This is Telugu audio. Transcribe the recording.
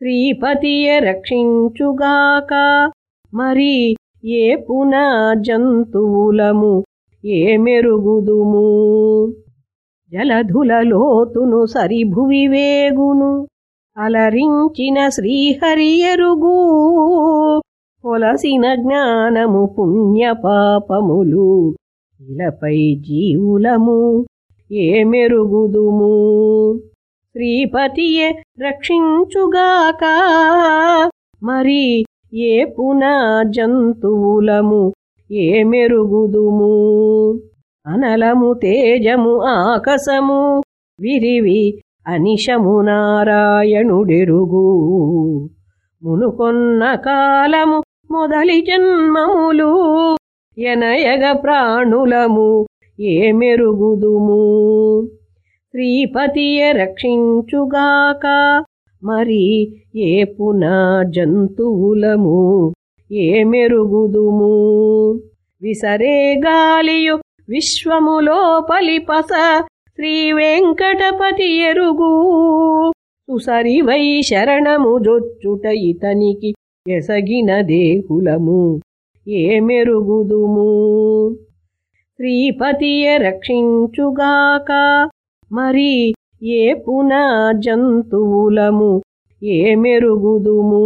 శ్రీపతియే రక్షించుగాక. మరి ఏ పునా జంతువులము ఏ మెరుగుదుము జలధులలోతును సరిభువి వేగును. అలరించిన శ్రీహరి ఎరుగు. కొలసిన జ్ఞానము పుణ్యపాపములు ఇలపై జీవులము ఏ మెరుగుదుము శ్రీపతియే రక్షించుగాక. మరి ఏ పునా జంతువులము ఏ మెరుగుదుము? అనలము తేజము ఆకసము విరివి అనిశము నారాయణుడెరుగు. మునుకొన్న కాలము మొదలి జన్మములు ఎనయగ ప్రాణులము ఏ మెరుగుదుము? శ్రీపతియ రక్షించుగాక. మరి ఏ పునా జంతువులము ఏ మెరుగుదుము? విసరే గాలియు విశ్వములోపలి పస శ్రీ వెంకటపతి ఎరుగు. సుసరివై శరణము జొచ్చుట ఇతనికి ఎసగిన దేహులము. ఏ మెరుగుదుము? శ్రీపతియ రక్షించుగాక. మరి ఏ పునా జంతువులము ఏ మెరుగుదుము?